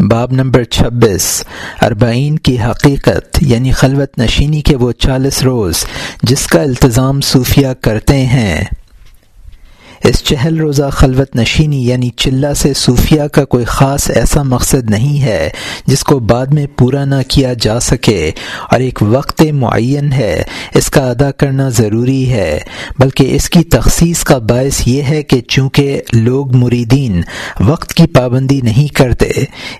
باب نمبر چھبیس، اربعین کی حقیقت یعنی خلوت نشینی کے وہ چالیس روز، جس کا التظام صوفیہ کرتے ہیں۔ اس چہل روزہ خلوت نشینی یعنی چلہ سے صوفیہ کا کوئی خاص ایسا مقصد نہیں ہے جس کو بعد میں پورا نہ کیا جا سکے اور ایک وقت معین ہے۔ اس کا ادا کرنا ضروری ہے۔ بلکہ اس کی تخصیص کا باعث یہ ہے کہ چونکہ لوگ مریدین وقت کی پابندی نہیں کرتے،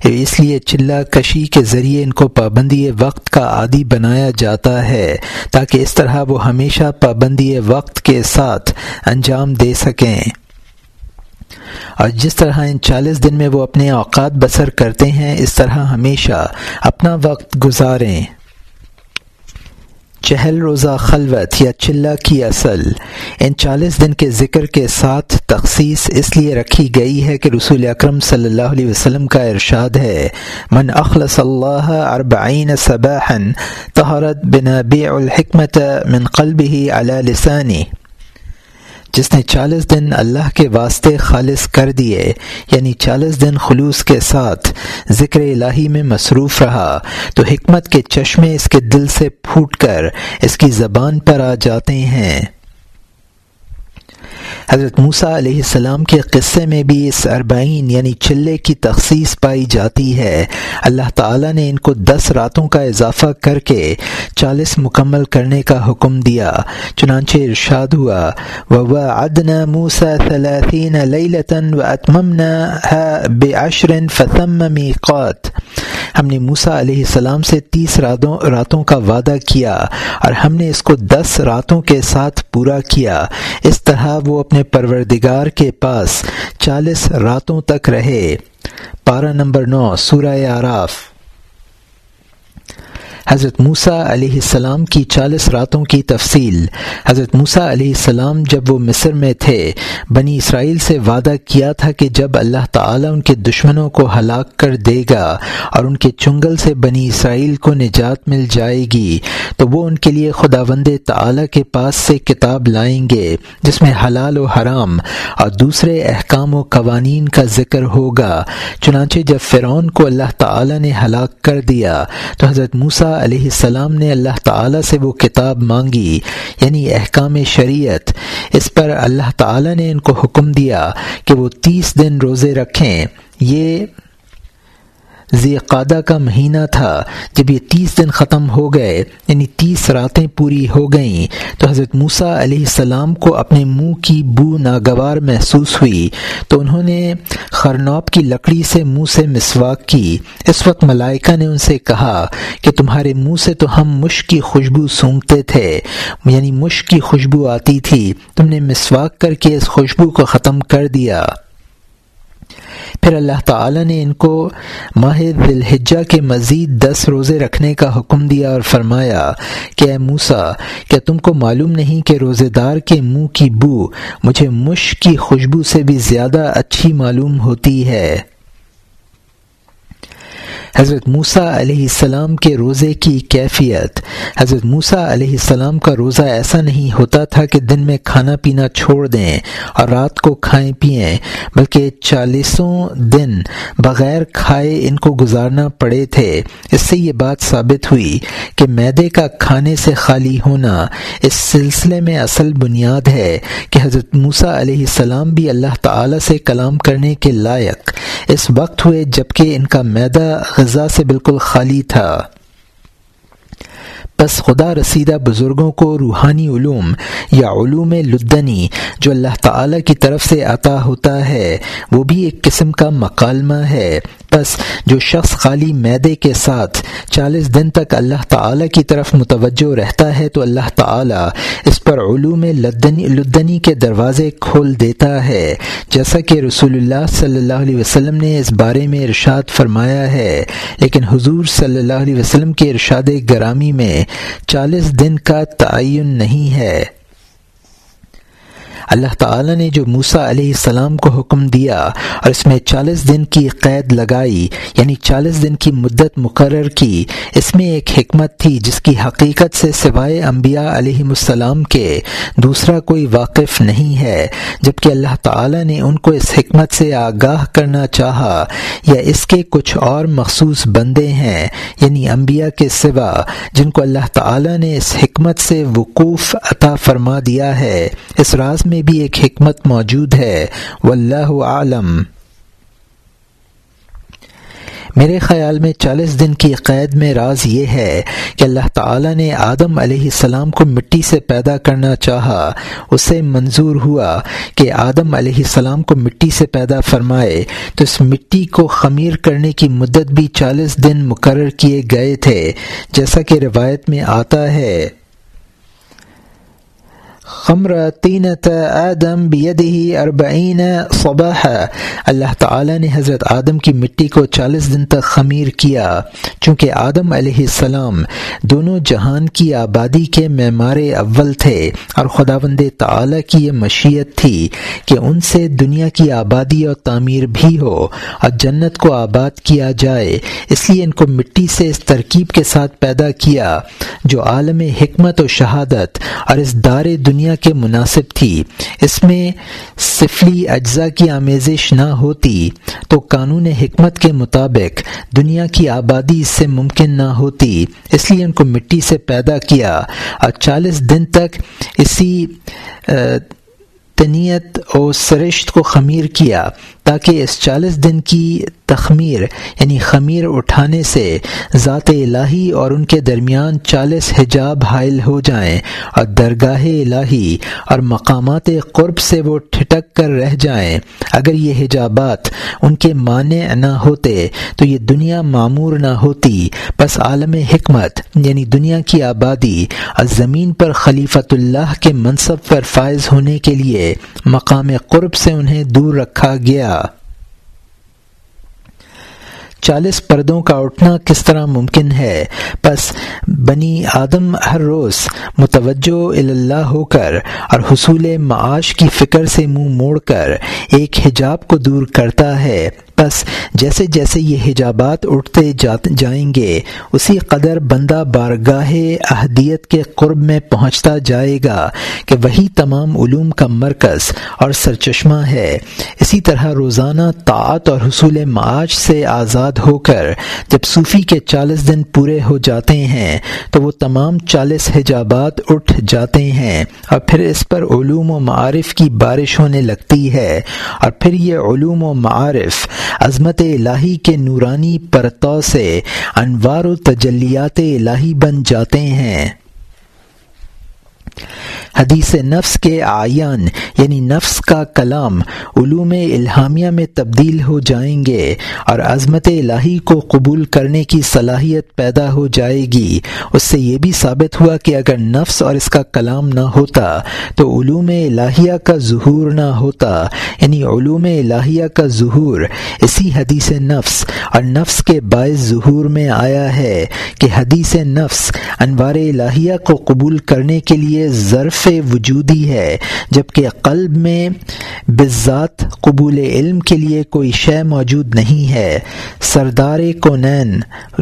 اس لیے چلہ کشی کے ذریعے ان کو پابندی وقت کا عادی بنایا جاتا ہے تاکہ اس طرح وہ ہمیشہ پابندی وقت کے ساتھ انجام دے سکیں اور جس طرح ان چالیس دن میں وہ اپنے اوقات بسر کرتے ہیں، اس طرح ہمیشہ اپنا وقت گزاریں۔ چہل روزہ خلوت یا چلہ کی اصل، ان چالیس دن کے ذکر کے ساتھ تخصیص اس لیے رکھی گئی ہے کہ رسول اکرم صلی اللہ علیہ وسلم کا ارشاد ہے، من اخلص اللہ اربعین صباحا طہرت بنابع الحکمت من قلبه على لسانی جس نے چالیس دن اللہ کے واسطے خالص کر دیے یعنی چالیس دن خلوص کے ساتھ ذکر الہی میں مصروف رہا، تو حکمت کے چشمے اس کے دل سے پھوٹ کر اس کی زبان پر آ جاتے ہیں۔ حضرت موسیٰ علیہ السلام کے قصے میں بھی اس اربعین یعنی چلے کی تخصیص پائی جاتی ہے۔ اللہ تعالیٰ نے ان کو دس راتوں کا اضافہ کر کے چالیس مکمل کرنے کا حکم دیا۔ چنانچہ ارشاد ہوا و ادن موسا ثلاثین لیلتاً و اتممن بعشر فتم میقات ہم نے موسا علیہ السلام سے تیس راتوں راتوں کا وعدہ کیا اور ہم نے اس کو دس راتوں کے ساتھ پورا کیا۔ اس طرح وہ اپنے پروردگار کے پاس چالیس راتوں تک رہے۔ پارہ نمبر نو سورہ آراف حضرت موسیٰ علیہ السلام کی چالیس راتوں کی تفصیل۔ حضرت موسیٰ علیہ السلام جب وہ مصر میں تھے، بنی اسرائیل سے وعدہ کیا تھا کہ جب اللہ تعالیٰ ان کے دشمنوں کو ہلاک کر دے گا اور ان کے چنگل سے بنی اسرائیل کو نجات مل جائے گی، تو وہ ان کے لیے خدا وند تعلیٰ کے پاس سے کتاب لائیں گے، جس میں حلال و حرام اور دوسرے احکام و قوانین کا ذکر ہوگا۔ چنانچہ جب فرعون کو اللہ تعالیٰ نے ہلاک کر دیا، تو حضرت موسیٰ علیہ السلام نے اللہ تعالیٰ سے وہ کتاب مانگی یعنی احکام شریعت۔ اس پر اللہ تعالیٰ نے ان کو حکم دیا کہ وہ تیس دن روزے رکھیں۔ یہ ذی قادہ کا مہینہ تھا۔ جب یہ تیس دن ختم ہو گئے یعنی تیس راتیں پوری ہو گئیں، تو حضرت موسیٰ علیہ السلام کو اپنے منہ کی بو ناگوار محسوس ہوئی۔ تو انہوں نے خرنوب کی لکڑی سے منہ سے مسواک کی۔ اس وقت ملائکہ نے ان سے کہا کہ تمہارے منہ سے تو ہم مشک کی خوشبو سونگتے تھے۔ یعنی مشک کی خوشبو آتی تھی۔ تم نے مسواک کر کے اس خوشبو کو ختم کر دیا۔ پھر اللہ تعالی نے ان کو ماہ الحجہ کے مزید دس روزے رکھنے کا حکم دیا اور فرمایا کہ اے موسا کیا تم کو معلوم نہیں کہ روزے دار کے منہ کی بو مجھے مشک کی خوشبو سے بھی زیادہ اچھی معلوم ہوتی ہے؟ حضرت موسیٰ علیہ السلام کے روزے کی کیفیت۔ حضرت موسیٰ علیہ السلام کا روزہ ایسا نہیں ہوتا تھا کہ دن میں کھانا پینا چھوڑ دیں اور رات کو کھائیں پئیں بلکہ چالیسوں دن بغیر کھائے ان کو گزارنا پڑے تھے۔ اس سے یہ بات ثابت ہوئی کہ میدے کا کھانے سے خالی ہونا اس سلسلے میں اصل بنیاد ہے کہ حضرت موسیٰ علیہ السلام بھی اللہ تعالی سے کلام کرنے کے لائق اس وقت ہوئے جبکہ ان کا میدہ اجزاء سے بالکل خالی تھا۔ بس خدا رسیدہ بزرگوں کو روحانی علوم یا علوم لدنی جو اللہ تعالی کی طرف سے عطا ہوتا ہے، وہ بھی ایک قسم کا مکالمہ ہے۔ بس جو شخص خالی میدے کے ساتھ چالیس دن تک اللہ تعالی کی طرف متوجہ رہتا ہے تو اللہ تعالی اس پر علوم لدنی لدنی کے دروازے کھول دیتا ہے۔ جیسا کہ رسول اللہ صلی اللہ علیہ وسلم نے اس بارے میں ارشاد فرمایا ہے، لیکن حضور صلی اللہ علیہ وسلم کے ارشاد گرامی میں چالیس دن کا تعین نہیں ہے۔ اللہ تعالی نے جو موسا علیہ السلام کو حکم دیا اور اس میں چالیس دن کی قید لگائی یعنی چالیس دن کی مدت مقرر کی، اس میں ایک حکمت تھی جس کی حقیقت سے سوائے انبیاء علیہ السلام کے دوسرا کوئی واقف نہیں ہے جبکہ اللہ تعالی نے ان کو اس حکمت سے آگاہ کرنا چاہا یا اس کے کچھ اور مخصوص بندے ہیں یعنی انبیاء کے سوا، جن کو اللہ تعالی نے اس حکمت سے وقوف عطا فرما دیا ہے۔ اس راز میں بھی ایک حکمت موجود ہے۔ واللہ عالم میرے خیال میں چالیس دن کی قید میں راز یہ ہے کہ اللہ تعالی نے آدم علیہ السلام کو مٹی سے پیدا کرنا چاہا۔ اسے منظور ہوا کہ آدم علیہ السلام کو مٹی سے پیدا فرمائے۔ تو اس مٹی کو خمیر کرنے کی مدت بھی چالیس دن مقرر کیے گئے تھے۔ جیسا کہ روایت میں آتا ہے۔ خمر تینت آدم بیدہی اربعین صباح اللہ تعالی نے حضرت آدم کی مٹی کو چالیس دن تک خمیر کیا۔ چونکہ آدم علیہ السلام دونوں جہان کی آبادی کے معمار اول تھے اور خداوند تعالی کی یہ مشیت تھی کہ ان سے دنیا کی آبادی اور تعمیر بھی ہو اور جنت کو آباد کیا جائے۔ اس لیے ان کو مٹی سے اس ترکیب کے ساتھ پیدا کیا جو عالم حکمت و شہادت اور اس دار دنیا کے مناسب تھی۔ اس میں سفلی اجزاء کی آمیزش نہ ہوتی، تو قانون حکمت کے مطابق دنیا کی آبادی اس سے ممکن نہ ہوتی، اس لیے ان کو مٹی سے پیدا کیا۔ اور چالیس دن تک اسی تنیت اور سرشت کو خمیر کیا۔ تاکہ اس چالیس دن کی تخمیر یعنی خمیر اٹھانے سے ذات الہی اور ان کے درمیان چالیس حجاب حائل ہو جائیں اور درگاہ الہی اور مقامات قرب سے وہ ٹھٹک کر رہ جائیں۔ اگر یہ حجابات ان کے معنی نہ ہوتے تو یہ دنیا معمور نہ ہوتی۔ بس عالم حکمت یعنی دنیا کی آبادی اور زمین پر خلیفۃ اللہ کے منصب پر فائز ہونے کے لیے مقام قرب سے انہیں دور رکھا گیا۔ چالیس پردوں کا اٹھنا کس طرح ممکن ہے؟ بس بنی آدم ہر روز متوجہ اللہ ہو کر اور حصول معاش کی فکر سے منہ موڑ کر ایک حجاب کو دور کرتا ہے۔ بس جیسے جیسے یہ حجابات اٹھتے جائیں گے، اسی قدر بندہ بارگاہ اہدیت کے قرب میں پہنچتا جائے گا کہ وہی تمام علوم کا مرکز اور سرچشمہ ہے۔ اسی طرح روزانہ طاعت اور حصول معاش سے آزاد ہو کر جب صوفی کے چالیس دن پورے ہو جاتے ہیں، تو وہ تمام چالیس حجابات اٹھ جاتے ہیں اور پھر اس پر علوم و معارف کی بارش ہونے لگتی ہے۔ اور پھر یہ علوم و معارف عظمت الہی کے نورانی پرتوں سے انوار و تجلیات الہی بن جاتے ہیں۔ حدیث نفس کے آیان یعنی نفس کا کلام، علوم الہامیہ میں تبدیل ہو جائیں گے اور عظمت الہی کو قبول کرنے کی صلاحیت پیدا ہو جائے گی۔ اس سے یہ بھی ثابت ہوا کہ اگر نفس اور اس کا کلام نہ ہوتا، تو علوم الہیہ کا ظہور نہ ہوتا۔ یعنی علوم الہیہ کا ظہور، اسی حدیث نفس اور نفس کے باعث ظہور میں آیا ہے کہ حدیث نفس انوار الہیہ کو قبول کرنے کے لیے ظرف وجودی ہے، جبکہ قلب میں بذات قبول علم کے لیے کوئی شے موجود نہیں ہے۔ سردار کونین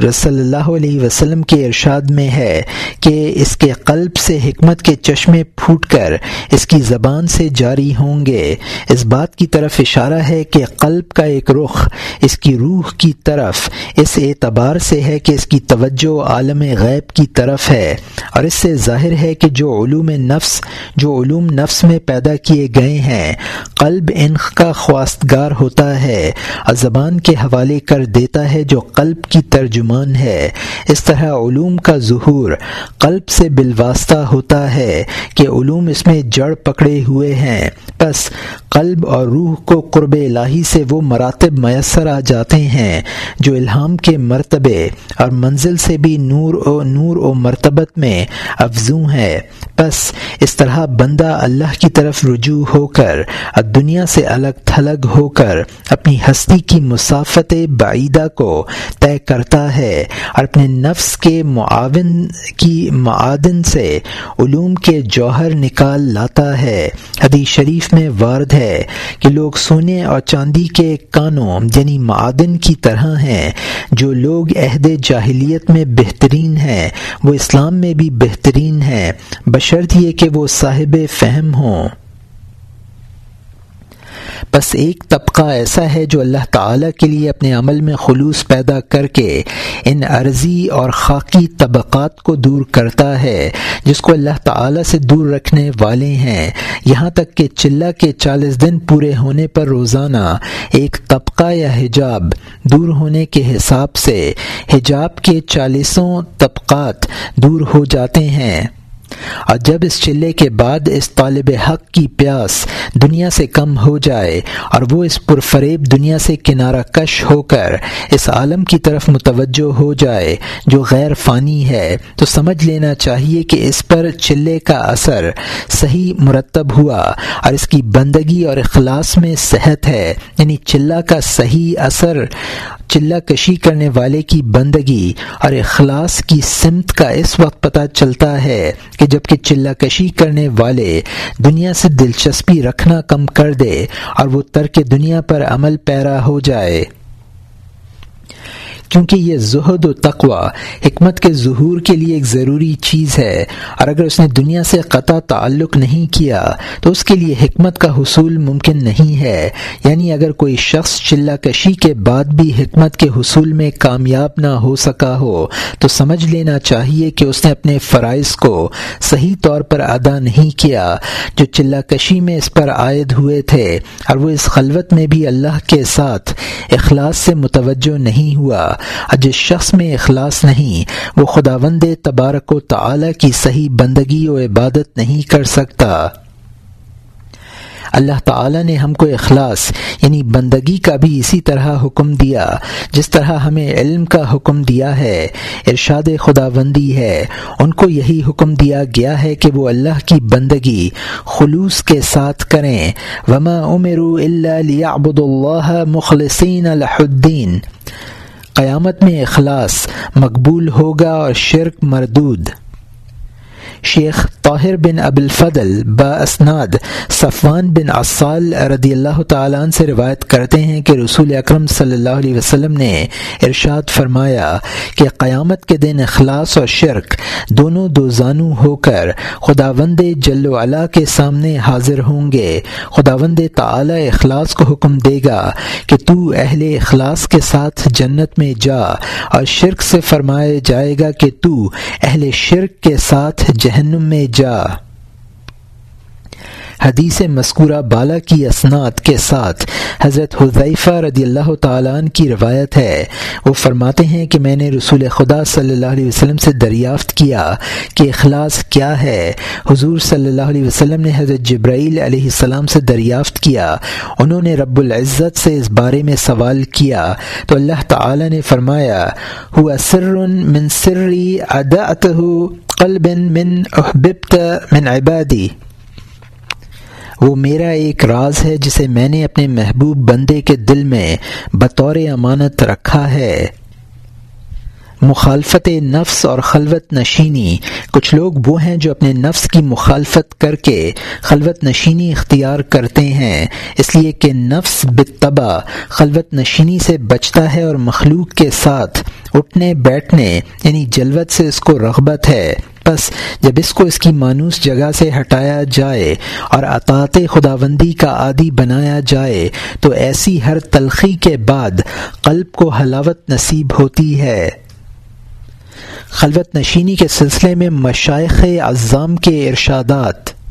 رسول اللہ علیہ وسلم کے ارشاد میں ہے کہ اس کے قلب سے حکمت کے چشمے پھوٹ کر اس کی زبان سے جاری ہوں گے۔ اس بات کی طرف اشارہ ہے کہ قلب کا ایک رخ اس کی روح کی طرف، اس اعتبار سے ہے کہ اس کی توجہ عالم غیب کی طرف ہے۔ اور اس سے ظاہر ہے کہ جو علوم نفس جو علوم نفس میں پیدا کیے گئے ہیں۔ قلب ان کا خواستگار ہوتا ہے۔ اور زبان کے حوالے کر دیتا ہے جو قلب کی ترجمان ہے۔ اس طرح علوم کا ظہور قلب سے بالواسطہ ہوتا ہے کہ علوم اس میں جڑ پکڑے ہوئے ہیں۔ بس قلب اور روح کو قرب الہی سے وہ مراتب میسر آ جاتے ہیں جو الہام کے مرتبے اور منزل سے بھی نور و نور و مرتبت میں افزوں ہے بس اس طرح بندہ اللہ کی طرف رجوع ہو کر دنیا سے الگ تھلگ ہو کر اپنی ہستی کی مسافت بعیدہ کو طے کرتا ہے اور اپنے نفس کے معاون کی معدن سے علوم کے جوہر نکال لاتا ہے۔ حدیث شریف میں وارد ہے کہ لوگ سونے اور چاندی کے کانوں یعنی معدن کی طرح ہیں۔ جو لوگ عہد جاہلیت میں بہترین ہیں، وہ اسلام میں بھی بہترین ہیں۔ بشرط یہ کہ وہ صاحب فہم ہوں۔ بس ایک طبقہ ایسا ہے جو اللہ تعالی کے لیے اپنے عمل میں خلوص پیدا کر کے ان عرضی اور خاکی طبقات کو دور کرتا ہے، جس کو اللہ تعالی سے دور رکھنے والے ہیں۔ یہاں تک کہ چلہ کے چالیس دن پورے ہونے پر روزانہ ایک طبقہ یا حجاب دور ہونے کے حساب سے حجاب کے چالیسوں طبقات دور ہو جاتے ہیں۔ اور جب اس چلے کے بعد اس طالب حق کی پیاس دنیا سے کم ہو جائے اور وہ اس پرفریب دنیا سے کنارہ کش ہو کر اس عالم کی طرف متوجہ ہو جائے جو غیر فانی ہے، تو سمجھ لینا چاہیے کہ اس پر چلے کا اثر صحیح مرتب ہوا اور اس کی بندگی اور اخلاص میں صحت ہے یعنی چلہ کا صحیح اثر، چلہ کشی کرنے والے کی بندگی اور اخلاص کی سمت کا اس وقت پتہ چلتا ہے کہ کہ جبکہ چلہ کشی کرنے والے دنیا سے دلچسپی رکھنا کم کر دے اور وہ ترک دنیا پر عمل پیرا ہو جائے۔ کیونکہ یہ زہد و تقوا حکمت کے ظہور کے لیے ایک ضروری چیز ہے، اور اگر اس نے دنیا سے قطع تعلق نہیں کیا، تو اس کے لیے حکمت کا حصول ممکن نہیں ہے۔ یعنی اگر کوئی شخص چلہ کشی کے بعد بھی حکمت کے حصول میں کامیاب نہ ہو سکا ہو، تو سمجھ لینا چاہیے کہ اس نے اپنے فرائض کو صحیح طور پر ادا نہیں کیا۔ جو چلہ کشی میں اس پر عائد ہوئے تھے، اور وہ اس خلوت میں بھی اللہ کے ساتھ اخلاص سے متوجہ نہیں ہوا۔ جس شخص میں اخلاص نہیں، وہ خداوند تبارک و تعالی کی صحیح بندگی و عبادت نہیں کر سکتا۔ اللہ تعالی نے ہم کو اخلاص یعنی بندگی کا بھی اسی طرح حکم دیا، جس طرح ہمیں علم کا حکم دیا ہے، ارشاد خدا بندی ہے۔ ان کو یہی حکم دیا گیا ہے کہ وہ اللہ کی بندگی خلوص کے ساتھ کریں۔ وما امروا الا ليعبدوا الله مخلصین الدین قیامت میں اخلاص مقبول ہوگا اور شرک مردود۔ شیخ طاہر بن اب الفضل با اسناد صفوان بن اصال رضی اللہ تعالیٰ عنہ سے روایت کرتے ہیں کہ رسول اکرم صلی اللہ علیہ وسلم نے ارشاد فرمایا کہ قیامت کے دن اخلاص اور شرک دونوں دو زانو ہو کر خدا وند جل علا کے سامنے حاضر ہوں گے۔ خدا وند تعالی اخلاص کو حکم دے گا کہ تو اہل اخلاص کے ساتھ جنت میں جا اور شرک سے فرمایا جائے گا کہ تو اہل شرک کے ساتھ جہنم میں جا۔ حدیث مذکورہ بالا کی اسناد کے ساتھ حضرت حضیفہ رضی اللہ تعالیٰ عنہ کی روایت ہے۔ وہ فرماتے ہیں کہ میں نے رسول خدا صلی اللہ علیہ وسلم سے دریافت کیا کہ اخلاص کیا ہے۔ حضور صلی اللہ علیہ وسلم نے حضرت جبرائیل علیہ السلام سے دریافت کیا۔ انہوں نے رب العزت سے اس بارے میں سوال کیا۔ تو اللہ تعالی نے فرمایا، ہوا سر من سری قلب من احببت من عبادی۔ وہ میرا ایک راز ہے جسے میں نے اپنے محبوب بندے کے دل میں بطور امانت رکھا ہے۔ مخالفت نفس اور خلوت نشینی۔ کچھ لوگ وہ ہیں جو اپنے نفس کی مخالفت کر کے خلوت نشینی اختیار کرتے ہیں۔ اس لیے کہ نفس بتبا خلوت نشینی سے بچتا ہے اور مخلوق کے ساتھ اٹھنے بیٹھنے یعنی جلوت سے اس کو رغبت ہے۔ بس جب اس کو اس کی مانوس جگہ سے ہٹایا جائے اور اطاط خداوندی کا عادی بنایا جائے، تو ایسی ہر تلخی کے بعد قلب کو حلاوت نصیب ہوتی ہے۔ خلوت نشینی کے سلسلے میں مشائق اعظام کے ارشادات۔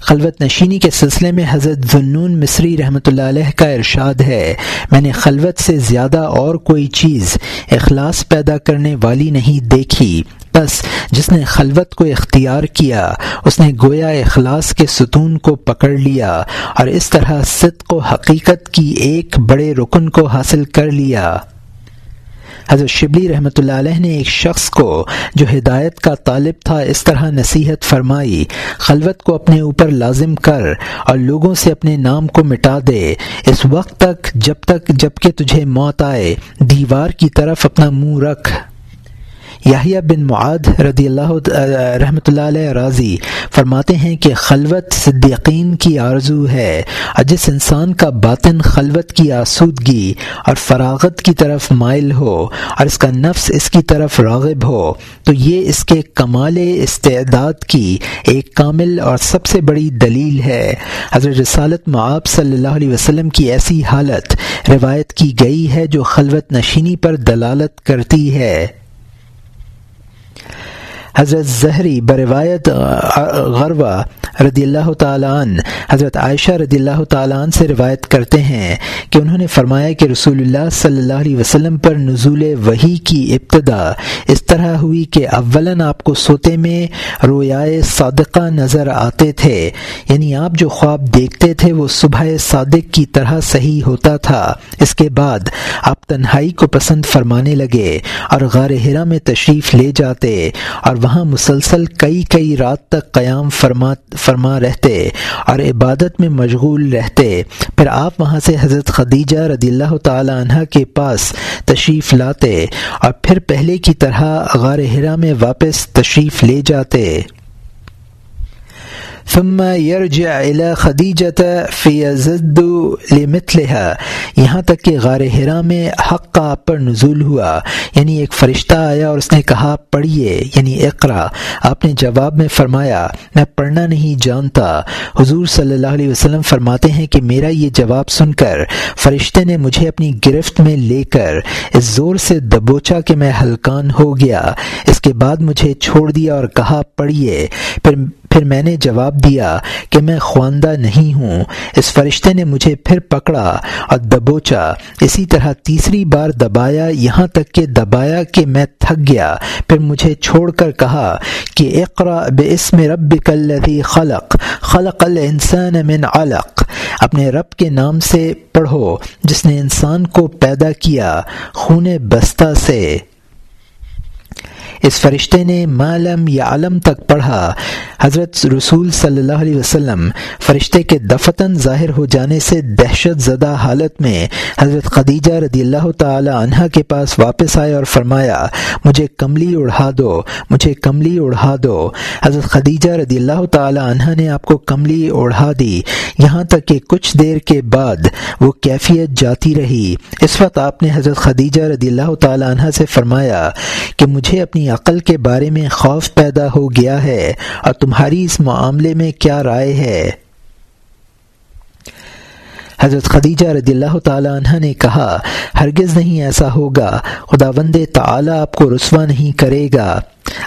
خلوت نشینی کے سلسلے میں حضرت ذنون مصری رحمۃ اللہ علیہ کا ارشاد ہے۔ میں نے خلوت سے زیادہ اور کوئی چیز اخلاص پیدا کرنے والی نہیں دیکھی۔ بس جس نے خلوت کو اختیار کیا، اس نے گویا اخلاص کے ستون کو پکڑ لیا اور اس طرح صدق و حقیقت کی ایک بڑے رکن کو حاصل کر لیا۔ حضرت شبلی رحمۃ اللہ علیہ نے ایک شخص کو جو ہدایت کا طالب تھا، اس طرح نصیحت فرمائی، خلوت کو اپنے اوپر لازم کر اور لوگوں سے اپنے نام کو مٹا دے۔ اس وقت تک، جب تک، جبکہ تجھے موت آئے، دیوار کی طرف اپنا منہ رکھ۔ یاہیا بن معاد رضی اللہ رحمۃ اللہ علیہ راضی فرماتے ہیں کہ خلوت صدیقین کی آرزو ہے اور جس انسان کا باطن خلوت کی آسودگی اور فراغت کی طرف مائل ہو اور اس کا نفس اس کی طرف راغب ہو، تو یہ اس کے کمال استعداد کی ایک کامل اور سب سے بڑی دلیل ہے۔ حضرت رسالت معاب صلی اللہ علیہ وسلم کی ایسی حالت روایت کی گئی ہے جو خلوت نشینی پر دلالت کرتی ہے۔ حضرت زہری بروایت غربہ رضی اللہ تعالیٰ عنہ، حضرت عائشہ رضی اللہ تعالیٰ عنہ سے روایت کرتے ہیں کہ انہوں نے فرمایا کہ رسول اللہ صلی اللہ علیہ وسلم پر نزول وہی کی ابتدا اس طرح ہوئی کہ اولاً آپ کو سوتے میں رویائے صادقہ نظر آتے تھے یعنی آپ جو خواب دیکھتے تھے وہ صبح صادق کی طرح صحیح ہوتا تھا۔ اس کے بعد آپ تنہائی کو پسند فرمانے لگے اور غار ہرا میں تشریف لے جاتے اور وہاں مسلسل کئی کئی رات تک قیام فرما فرما رہتے اور عبادت میں مشغول رہتے۔ پھر آپ وہاں سے حضرت خدیجہ رضی اللہ تعالی عنہ کے پاس تشریف لاتے اور پھر پہلے کی طرح غار ہرا میں واپس تشریف لے جاتے۔ ثم يرجع الى خدیجة فيزد لمثلها. یہاں تک کہ غار ہرا میں حق کا آپ پر نزول ہوا. یعنی ایک فرشتہ آیا اور اس نے کہا، پڑھیے یعنی اقرا. آپ نے جواب میں فرمایا، میں پڑھنا نہیں جانتا. حضور صلی اللہ علیہ وسلم فرماتے ہیں کہ میرا یہ جواب سن کر فرشتے نے مجھے اپنی گرفت میں لے کر اس زور سے دبوچا کہ میں ہلکان ہو گیا۔ اس کے بعد مجھے چھوڑ دیا اور کہا، پڑھیے۔ پھر پھر میں نے جواب دیا کہ میں خواندہ نہیں ہوں۔ اس فرشتے نے مجھے پھر پکڑا اور دبوچا۔ اسی طرح تیسری بار دبایا، یہاں تک کہ دبایا کہ میں تھک گیا۔ پھر مجھے چھوڑ کر کہا کہ اقرا بے رب الذی خلق۔ خلق الانسان من علق۔ اپنے رب کے نام سے پڑھو، جس نے انسان کو پیدا کیا خون بستہ سے۔ اس فرشتے نے معلم یا علم تک پڑھا۔ حضرت رسول صلی اللہ علیہ وسلم فرشتے کے دفتن ظاہر ہو جانے سے دہشت زدہ حالت میں حضرت خدیجہ رضی اللہ تعالی عنہ کے پاس واپس آئے اور فرمایا، مجھے کملی اڑھا دو، مجھے کملی اڑھا دو۔ حضرت خدیجہ رضی اللہ تعالی عنہ نے آپ کو کملی اڑھا دی۔ یہاں تک کہ کچھ دیر کے بعد وہ کیفیت جاتی رہی۔ اس وقت آپ نے حضرت خدیجہ رضی اللہ تعالی عنہ سے فرمایا کہ مجھے اپنی عقل کے بارے میں خوف پیدا ہو گیا ہے اور تمہاری اس معاملے میں کیا رائے ہے؟ حضرت خدیجہ رضی اللہ تعالی عنہ نے کہا، ہرگز نہیں ایسا ہوگا خدا وند تعالی آپ کو رسوا نہیں کرے گا۔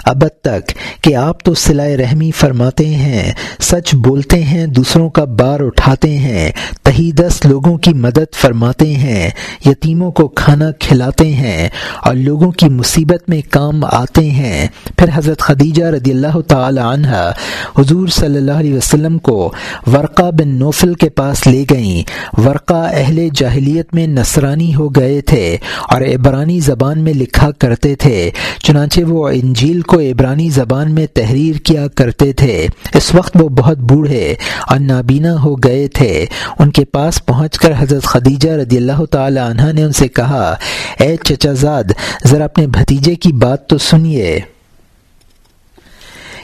اب تک کہ آپ تو سلائے رحمی فرماتے ہیں، سچ بولتے ہیں، دوسروں کا بار اٹھاتے ہیں، تہی دس لوگوں کی مدد فرماتے ہیں، یتیموں کو کھانا کھلاتے ہیں اور لوگوں کی مصیبت میں کام آتے ہیں۔ پھر حضرت خدیجہ رضی اللہ تعالی عنہ حضور صلی اللہ علیہ وسلم کو ورقہ بن نوفل کے پاس لے گئیں۔ ورقہ اہل جاہلیت میں نصرانی ہو گئے تھے اور عبرانی زبان میں لکھا کرتے تھے، چنانچہ وہ انجیل کو عبرانی زبان میں تحریر کیا کرتے تھے۔ اس وقت وہ بہت بوڑھے اور نابینا ہو گئے تھے۔ ان کے پاس پہنچ کر حضرت خدیجہ رضی اللہ تعالی عنہ نے ان سے کہا، اے چچا زاد، ذرا اپنے بھتیجے کی بات تو سنیے۔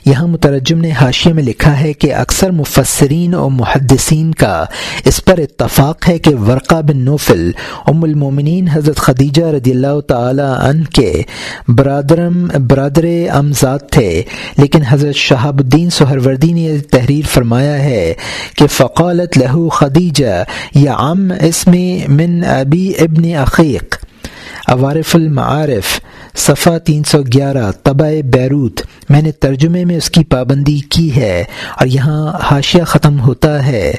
یہاں مترجم نے حاشیے میں لکھا ہے کہ اکثر مفسرین اور محدثین کا اس پر اتفاق ہے کہ ورقہ بن نوفل، ام المومنین حضرت خدیجہ رضی اللہ تعالی عنہ کے برادرم، برادر امزاد تھے، لیکن حضرت شہاب الدین سہروردی نے تحریر فرمایا ہے کہ فقالت لہو خدیجہ، یا ام اسم من ابی ابن عقیق، عوارف المعارف صفحہ تین سو گیارہ، طبع بیروت۔ میں نے ترجمے میں اس کی پابندی کی ہے اور یہاں حاشیہ ختم ہوتا ہے۔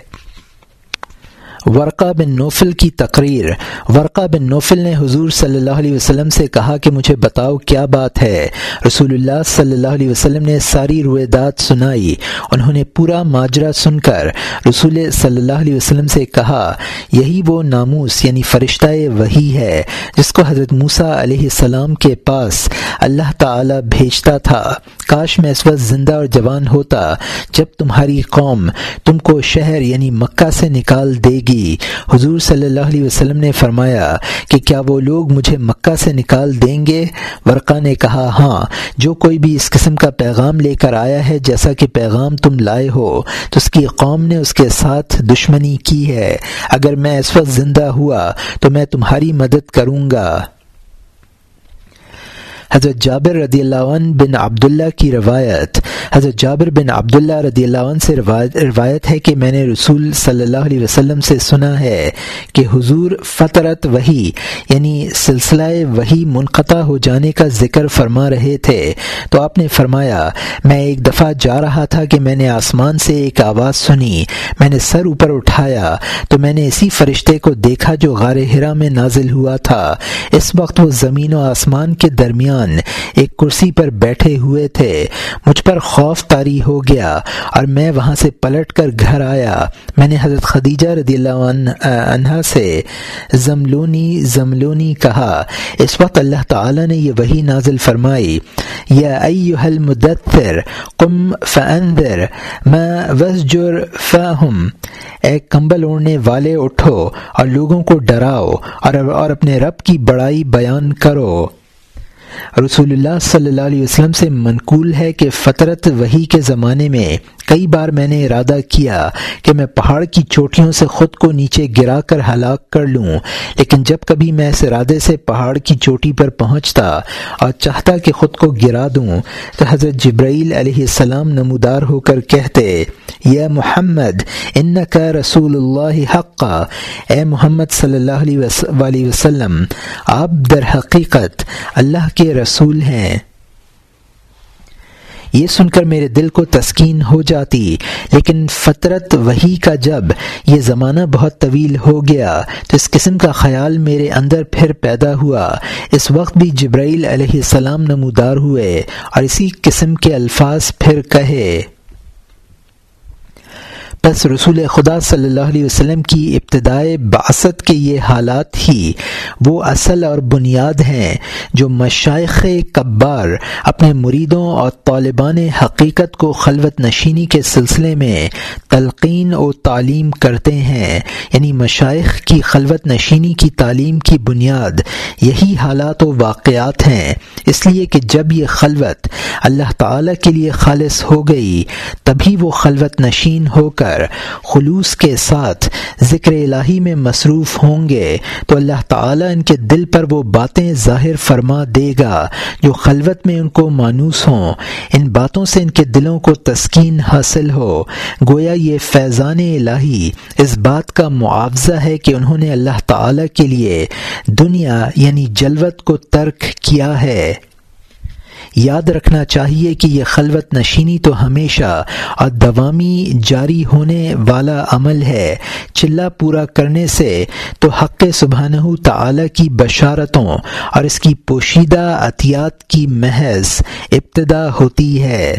ورقہ بن نوفل کی تقریر۔ ورقہ بن نوفل نے حضور صلی اللہ علیہ وسلم سے کہا کہ مجھے بتاؤ کیا بات ہے۔ رسول اللہ صلی اللہ علیہ وسلم نے ساری رویدات سنائی۔ انہوں نے پورا ماجرا سن کر رسول صلی اللہ علیہ وسلم سے کہا، یہی وہ ناموس یعنی فرشتہ وہی ہے، جس کو حضرت موسیٰ علیہ السلام کے پاس اللہ تعالی بھیجتا تھا۔ کاش میں اس وقت زندہ اور جوان ہوتا جب تمہاری قوم تم کو شہر یعنی مکہ سے نکال دے گی۔ حضور صلی اللہ علیہ وسلم نے فرمایا کہ کیا وہ لوگ مجھے مکہ سے نکال دیں گے؟ ورقا نے کہا ہاں جو کوئی بھی اس قسم کا پیغام لے کر آیا ہے، جیسا کہ پیغام تم لائے ہو، تو اس کی قوم نے اس کے ساتھ دشمنی کی ہے۔ اگر میں اس وقت زندہ ہوا، تو میں تمہاری مدد کروں گا۔ حضرت جابر رضی اللہ عنہ بن عبداللہ کی روایت۔ حضرت جابر بن عبداللہ رضی اللہ عنہ سے روایت ہے کہ میں نے رسول صلی اللہ علیہ وسلم سے سنا ہے کہ حضور فطرت وہی یعنی سلسلہ وہی منقطع ہو جانے کا ذکر فرما رہے تھے۔ تو آپ نے فرمایا، میں ایک دفعہ جا رہا تھا کہ میں نے آسمان سے ایک آواز سنی، میں نے سر اوپر اٹھایا، تو میں نے اسی فرشتے کو دیکھا جو غار ہرا میں نازل ہوا تھا۔ اس وقت وہ زمین و آسمان کے درمیان درمیان ایک کرسی پر بیٹھے ہوئے تھے۔ مجھ پر خوف تاری ہو گیا اور میں وہاں سے پلٹ کر گھر آیا۔ میں نے حضرت خدیجہ رضی اللہ عنہ سے زملونی زملونی کہا، اس وقت اللہ تعالی نے یہ وہی نازل فرمائی۔ یا ایوہ المدثر، قم فاندر، ما وزجر فاہم۔ اے کمبل اوڑھنے والے، اٹھو اور لوگوں کو ڈراؤ اور اپنے رب کی بڑائی بیان کرو۔ رسول اللہ صلی اللہ علیہ وسلم سے منقول ہے کہ فطرت وہی کے زمانے میں کئی بار میں نے ارادہ کیا کہ میں پہاڑ کی چوٹیوں سے خود کو نیچے گرا کر ہلاک کر لوں، لیکن جب کبھی میں اس ارادے سے پہاڑ کی چوٹی پر پہنچتا اور چاہتا کہ خود کو گرا دوں، تو حضرت جبرائیل علیہ السلام نمودار ہو کر کہتے، یا محمد ان کا رسول اللہ حق۔ اے محمد صلی اللہ علیہ وسلم، آپ در حقیقت اللہ کے رسول ہیں۔ یہ سن کر میرے دل کو تسکین ہو جاتی، لیکن فطرت وہی کا جب، یہ زمانہ بہت طویل ہو گیا۔ تو اس قسم کا خیال میرے اندر پھر پیدا ہوا۔ اس وقت بھی جبرائیل علیہ السلام نمودار ہوئے اور اسی قسم کے الفاظ پھر کہے۔ بس رسول خدا صلی اللہ علیہ وسلم کی ابتدائے باست کے یہ حالات ہی وہ اصل اور بنیاد ہیں جو مشائق کبار اپنے مریدوں اور طالبان حقیقت کو خلوت نشینی کے سلسلے میں تلقین و تعلیم کرتے ہیں۔ یعنی مشائق کی خلوت نشینی کی تعلیم کی بنیاد یہی حالات و واقعات ہیں۔ اس لیے کہ جب یہ خلوت اللہ تعالی کے لیے خالص ہو گئی، تبھی وہ خلوت نشین ہو کر خلوص کے ساتھ ذکر الہی میں مصروف ہوں گے، تو اللہ تعالیٰ ان کے دل پر وہ باتیں ظاہر فرما دے گا جو خلوت میں ان کو مانوس ہوں۔ ان باتوں سے ان کے دلوں کو تسکین حاصل ہو۔ گویا یہ فیضان الہی اس بات کا معاوضہ ہے کہ انہوں نے اللہ تعالی کے لیے دنیا یعنی جلوت کو ترک کیا ہے۔ یاد رکھنا چاہیے کہ یہ خلوت نشینی تو ہمیشہ اور دوامی جاری ہونے والا عمل ہے۔ چلہ پورا کرنے سے تو حق سبحانہ تعالی کی بشارتوں اور اس کی پوشیدہ عطیات کی محض ابتدا ہوتی ہے۔